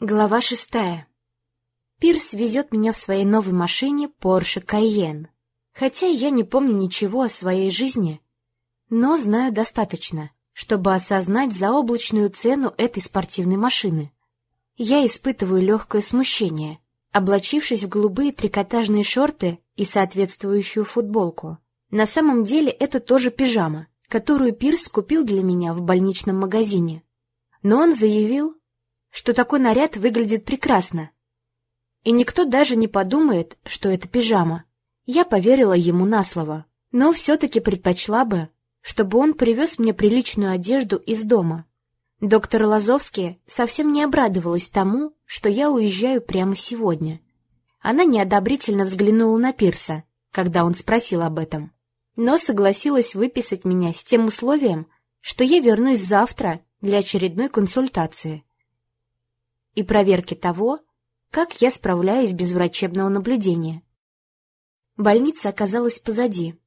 Глава шестая. Пирс везет меня в своей новой машине Porsche Cayenne. Хотя я не помню ничего о своей жизни, но знаю достаточно, чтобы осознать заоблачную цену этой спортивной машины. Я испытываю легкое смущение, облачившись в голубые трикотажные шорты и соответствующую футболку. На самом деле это тоже пижама, которую Пирс купил для меня в больничном магазине. Но он заявил, что такой наряд выглядит прекрасно. И никто даже не подумает, что это пижама. Я поверила ему на слово, но все-таки предпочла бы, чтобы он привез мне приличную одежду из дома. Доктор Лазовский совсем не обрадовалась тому, что я уезжаю прямо сегодня. Она неодобрительно взглянула на Пирса, когда он спросил об этом, но согласилась выписать меня с тем условием, что я вернусь завтра для очередной консультации и проверки того, как я справляюсь без врачебного наблюдения. Больница оказалась позади,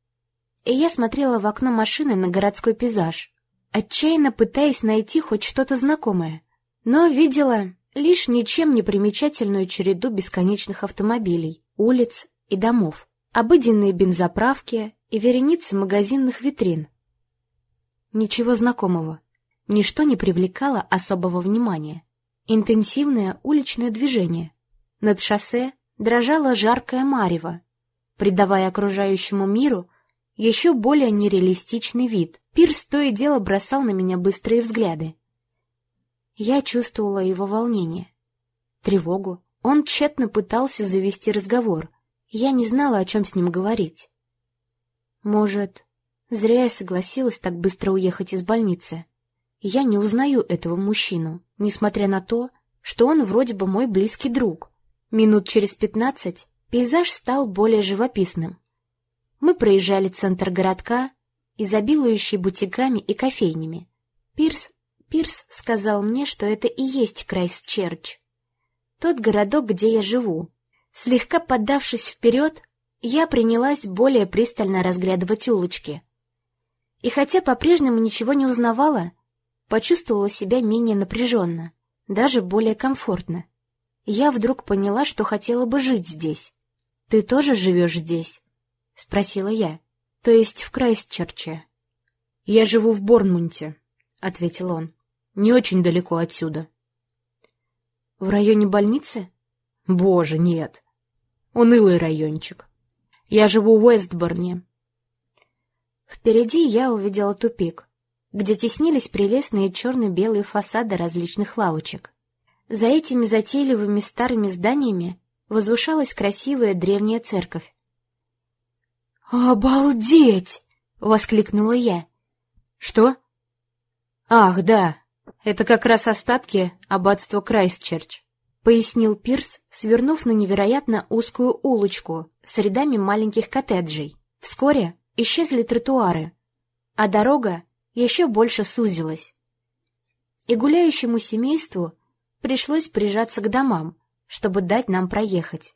и я смотрела в окно машины на городской пейзаж, отчаянно пытаясь найти хоть что-то знакомое, но видела лишь ничем не примечательную череду бесконечных автомобилей, улиц и домов, обыденные бензоправки и вереницы магазинных витрин. Ничего знакомого, ничто не привлекало особого внимания. Интенсивное уличное движение. Над шоссе дрожало жаркое марево, придавая окружающему миру еще более нереалистичный вид. Пирс то и дело бросал на меня быстрые взгляды. Я чувствовала его волнение, тревогу. Он тщетно пытался завести разговор. Я не знала, о чем с ним говорить. Может, зря я согласилась так быстро уехать из больницы. Я не узнаю этого мужчину, несмотря на то, что он вроде бы мой близкий друг. Минут через пятнадцать пейзаж стал более живописным. Мы проезжали центр городка, изобилующий бутиками и кофейнями. Пирс, Пирс сказал мне, что это и есть Крайстчерч. Тот городок, где я живу. Слегка поддавшись вперед, я принялась более пристально разглядывать улочки. И хотя по-прежнему ничего не узнавала, почувствовала себя менее напряженно, даже более комфортно. Я вдруг поняла, что хотела бы жить здесь. «Ты тоже живешь здесь?» — спросила я. «То есть в Крайстчерче?» «Я живу в Борнмунте», — ответил он. «Не очень далеко отсюда». «В районе больницы?» «Боже, нет. Унылый райончик. Я живу в Уэстборне». Впереди я увидела тупик где теснились прелестные черно-белые фасады различных лавочек. За этими затейливыми старыми зданиями возвышалась красивая древняя церковь. «Обалдеть!» — воскликнула я. «Что?» «Ах, да, это как раз остатки аббатства Крайстчерч», — пояснил Пирс, свернув на невероятно узкую улочку с рядами маленьких коттеджей. Вскоре исчезли тротуары, а дорога еще больше сузилась. И гуляющему семейству пришлось прижаться к домам, чтобы дать нам проехать.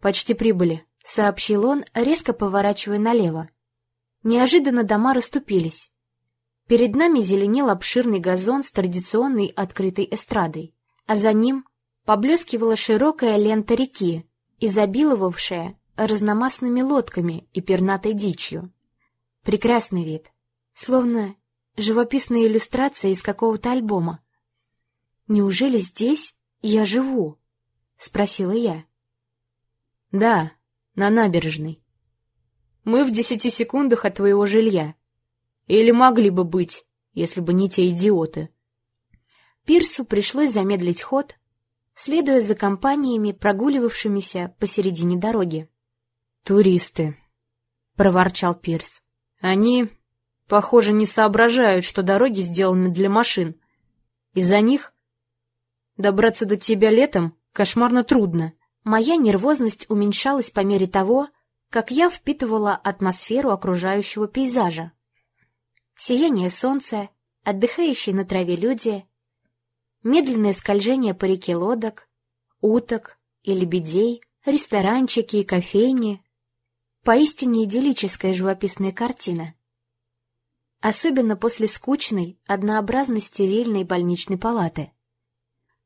«Почти прибыли», — сообщил он, резко поворачивая налево. Неожиданно дома расступились. Перед нами зеленел обширный газон с традиционной открытой эстрадой, а за ним поблескивала широкая лента реки, изобиловавшая разномастными лодками и пернатой дичью. Прекрасный вид словно живописная иллюстрация из какого-то альбома. «Неужели здесь я живу?» — спросила я. «Да, на набережной. Мы в десяти секундах от твоего жилья. Или могли бы быть, если бы не те идиоты». Пирсу пришлось замедлить ход, следуя за компаниями, прогуливавшимися посередине дороги. «Туристы», — проворчал Пирс. «Они Похоже, не соображают, что дороги сделаны для машин. Из-за них добраться до тебя летом кошмарно трудно. Моя нервозность уменьшалась по мере того, как я впитывала атмосферу окружающего пейзажа. Сияние солнца, отдыхающие на траве люди, медленное скольжение по реке лодок, уток и лебедей, ресторанчики и кофейни. Поистине идиллическая живописная картина особенно после скучной, однообразно стерильной больничной палаты.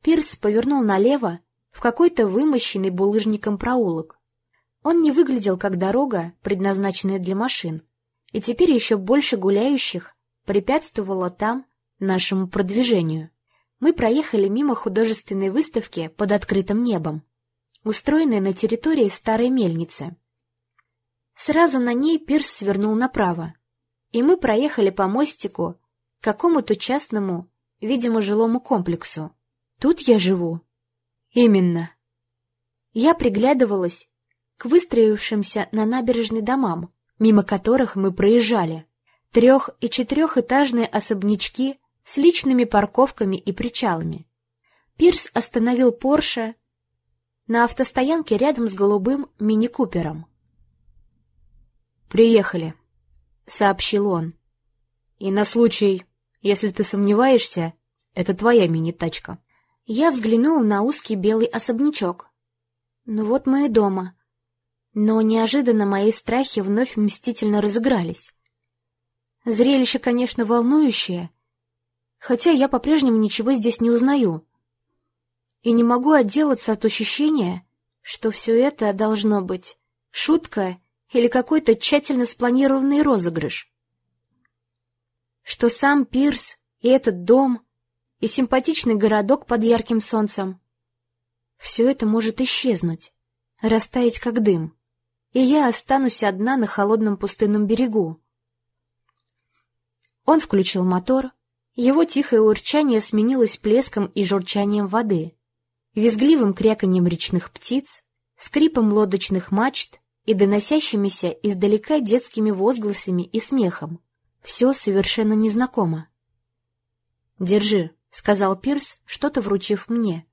Пирс повернул налево в какой-то вымощенный булыжником проулок. Он не выглядел как дорога, предназначенная для машин, и теперь еще больше гуляющих препятствовало там нашему продвижению. Мы проехали мимо художественной выставки под открытым небом, устроенной на территории старой мельницы. Сразу на ней пирс свернул направо, и мы проехали по мостику к какому-то частному, видимо, жилому комплексу. Тут я живу. Именно. Я приглядывалась к выстроившимся на набережной домам, мимо которых мы проезжали. Трех- и четырехэтажные особнячки с личными парковками и причалами. Пирс остановил Порше на автостоянке рядом с голубым мини-купером. «Приехали», — сообщил он. «И на случай, если ты сомневаешься, это твоя мини-тачка». Я взглянула на узкий белый особнячок. Ну вот мы и дома. Но неожиданно мои страхи вновь мстительно разыгрались. Зрелище, конечно, волнующее, хотя я по-прежнему ничего здесь не узнаю. И не могу отделаться от ощущения, что все это должно быть шутка или какой-то тщательно спланированный розыгрыш. Что сам Пирс и этот дом, и симпатичный городок под ярким солнцем — все это может исчезнуть, растаять как дым, и я останусь одна на холодном пустынном берегу. Он включил мотор, его тихое урчание сменилось плеском и журчанием воды, визгливым кряканьем речных птиц, скрипом лодочных мачт и доносящимися издалека детскими возгласами и смехом. Все совершенно незнакомо. «Держи», — сказал Пирс, что-то вручив мне.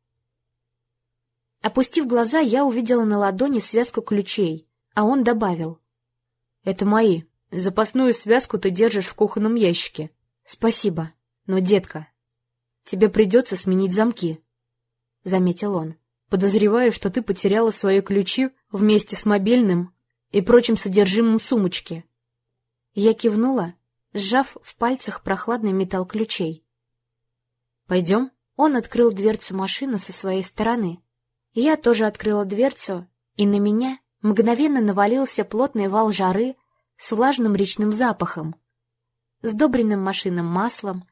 Опустив глаза, я увидела на ладони связку ключей, а он добавил. «Это мои. Запасную связку ты держишь в кухонном ящике. Спасибо. Но, детка, тебе придется сменить замки», — заметил он. «Подозреваю, что ты потеряла свои ключи вместе с мобильным и прочим содержимым сумочки». Я кивнула, сжав в пальцах прохладный металл ключей. «Пойдем?» Он открыл дверцу машины со своей стороны. Я тоже открыла дверцу, и на меня мгновенно навалился плотный вал жары с влажным речным запахом, сдобренным машинным маслом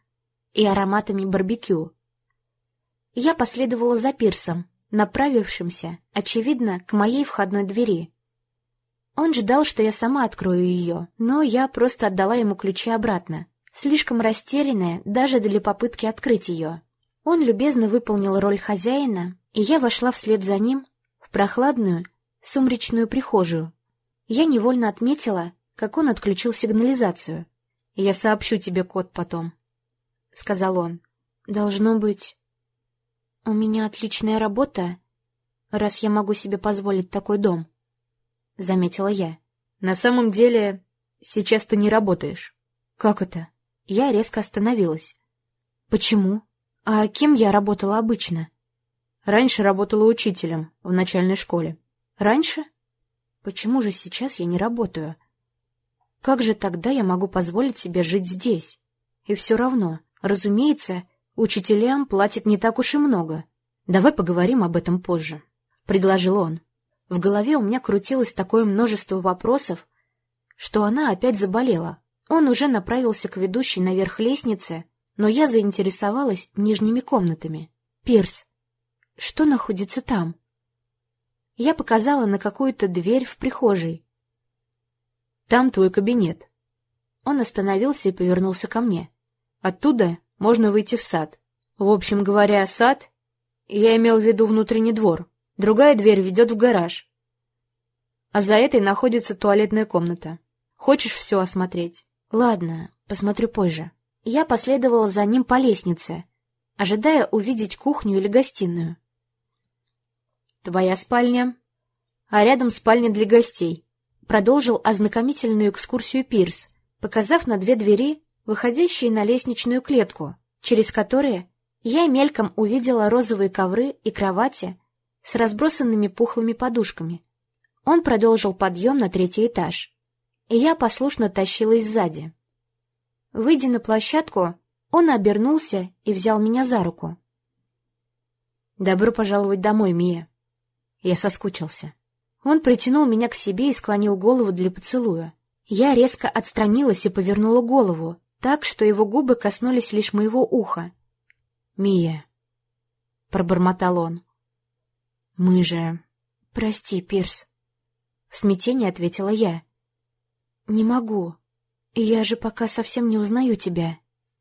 и ароматами барбекю. Я последовала за пирсом, направившимся, очевидно, к моей входной двери. Он ждал, что я сама открою ее, но я просто отдала ему ключи обратно слишком растерянная даже для попытки открыть ее. Он любезно выполнил роль хозяина, и я вошла вслед за ним в прохладную, сумречную прихожую. Я невольно отметила, как он отключил сигнализацию. «Я сообщу тебе код потом», — сказал он. «Должно быть, у меня отличная работа, раз я могу себе позволить такой дом», — заметила я. «На самом деле, сейчас ты не работаешь». «Как это?» Я резко остановилась. «Почему? А кем я работала обычно?» «Раньше работала учителем в начальной школе». «Раньше? Почему же сейчас я не работаю? Как же тогда я могу позволить себе жить здесь? И все равно, разумеется, учителям платят не так уж и много. Давай поговорим об этом позже», — предложил он. В голове у меня крутилось такое множество вопросов, что она опять заболела. Он уже направился к ведущей наверх лестнице, но я заинтересовалась нижними комнатами. «Пирс, что находится там?» Я показала на какую-то дверь в прихожей. «Там твой кабинет». Он остановился и повернулся ко мне. «Оттуда можно выйти в сад. В общем говоря, сад, я имел в виду внутренний двор. Другая дверь ведет в гараж. А за этой находится туалетная комната. Хочешь все осмотреть?» Ладно, посмотрю позже. Я последовала за ним по лестнице, ожидая увидеть кухню или гостиную. «Твоя спальня, а рядом спальня для гостей», — продолжил ознакомительную экскурсию Пирс, показав на две двери, выходящие на лестничную клетку, через которые я мельком увидела розовые ковры и кровати с разбросанными пухлыми подушками. Он продолжил подъем на третий этаж и я послушно тащилась сзади. Выйдя на площадку, он обернулся и взял меня за руку. «Добро пожаловать домой, Мия». Я соскучился. Он притянул меня к себе и склонил голову для поцелуя. Я резко отстранилась и повернула голову, так, что его губы коснулись лишь моего уха. «Мия», — пробормотал он, — «мы же...» «Прости, Пирс», — в смятении ответила я. «Не могу. Я же пока совсем не узнаю тебя».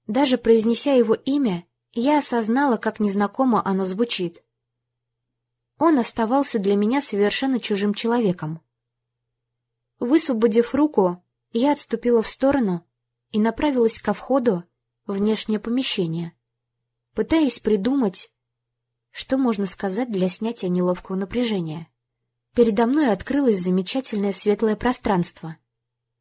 Даже произнеся его имя, я осознала, как незнакомо оно звучит. Он оставался для меня совершенно чужим человеком. Высвободив руку, я отступила в сторону и направилась ко входу в внешнее помещение, пытаясь придумать, что можно сказать для снятия неловкого напряжения. Передо мной открылось замечательное светлое пространство.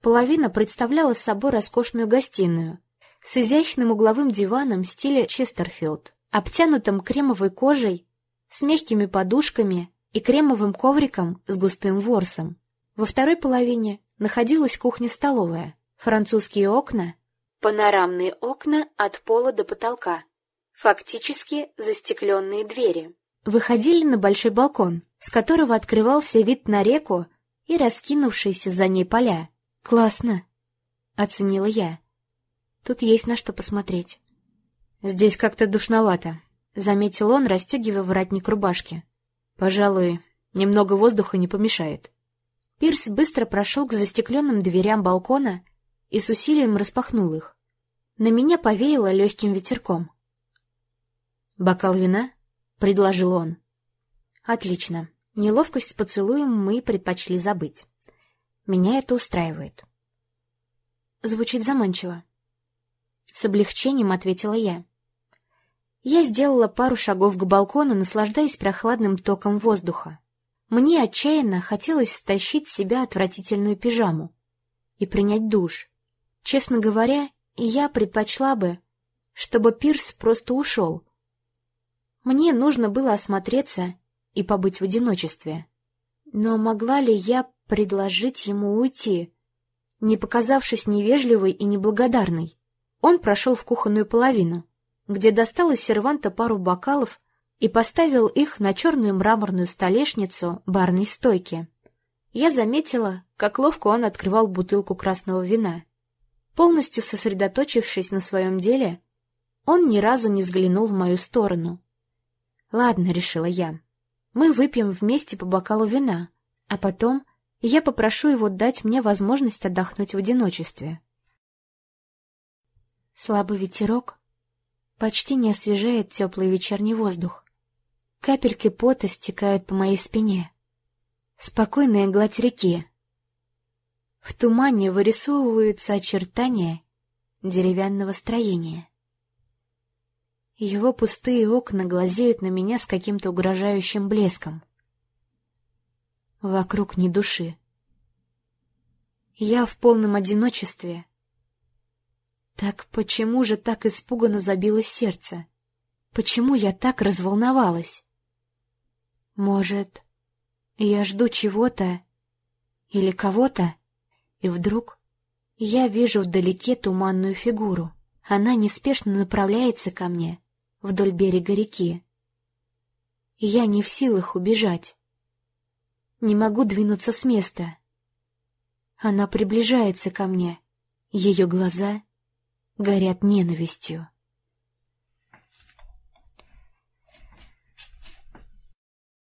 Половина представляла собой роскошную гостиную — с изящным угловым диваном в стиле Честерфилд, обтянутым кремовой кожей, с мягкими подушками и кремовым ковриком с густым ворсом. Во второй половине находилась кухня-столовая, французские окна, панорамные окна от пола до потолка, фактически застекленные двери. Выходили на большой балкон, с которого открывался вид на реку и раскинувшиеся за ней поля. «Классно!» — оценила я. Тут есть на что посмотреть. «Здесь как-то душновато», — заметил он, расстегивая воротник рубашки. «Пожалуй, немного воздуха не помешает». Пирс быстро прошел к застекленным дверям балкона и с усилием распахнул их. На меня повеяло легким ветерком. «Бокал вина?» — предложил он. «Отлично. Неловкость с поцелуем мы предпочли забыть. Меня это устраивает». Звучит заманчиво. С облегчением ответила я. Я сделала пару шагов к балкону, наслаждаясь прохладным током воздуха. Мне отчаянно хотелось стащить с себя отвратительную пижаму и принять душ. Честно говоря, я предпочла бы, чтобы Пирс просто ушел. Мне нужно было осмотреться и побыть в одиночестве. Но могла ли я предложить ему уйти, не показавшись невежливой и неблагодарной? Он прошел в кухонную половину, где достал из серванта пару бокалов и поставил их на черную мраморную столешницу барной стойки. Я заметила, как ловко он открывал бутылку красного вина. Полностью сосредоточившись на своем деле, он ни разу не взглянул в мою сторону. «Ладно», — решила я, — «мы выпьем вместе по бокалу вина, а потом я попрошу его дать мне возможность отдохнуть в одиночестве». Слабый ветерок почти не освежает теплый вечерний воздух. Капельки пота стекают по моей спине. Спокойная гладь реки. В тумане вырисовываются очертания деревянного строения. Его пустые окна глазеют на меня с каким-то угрожающим блеском. Вокруг ни души. Я в полном одиночестве — так почему же так испуганно забилось сердце? Почему я так разволновалась? Может, я жду чего-то или кого-то, и вдруг я вижу вдалеке туманную фигуру. Она неспешно направляется ко мне вдоль берега реки. Я не в силах убежать. Не могу двинуться с места. Она приближается ко мне. Ее глаза горят ненавистью.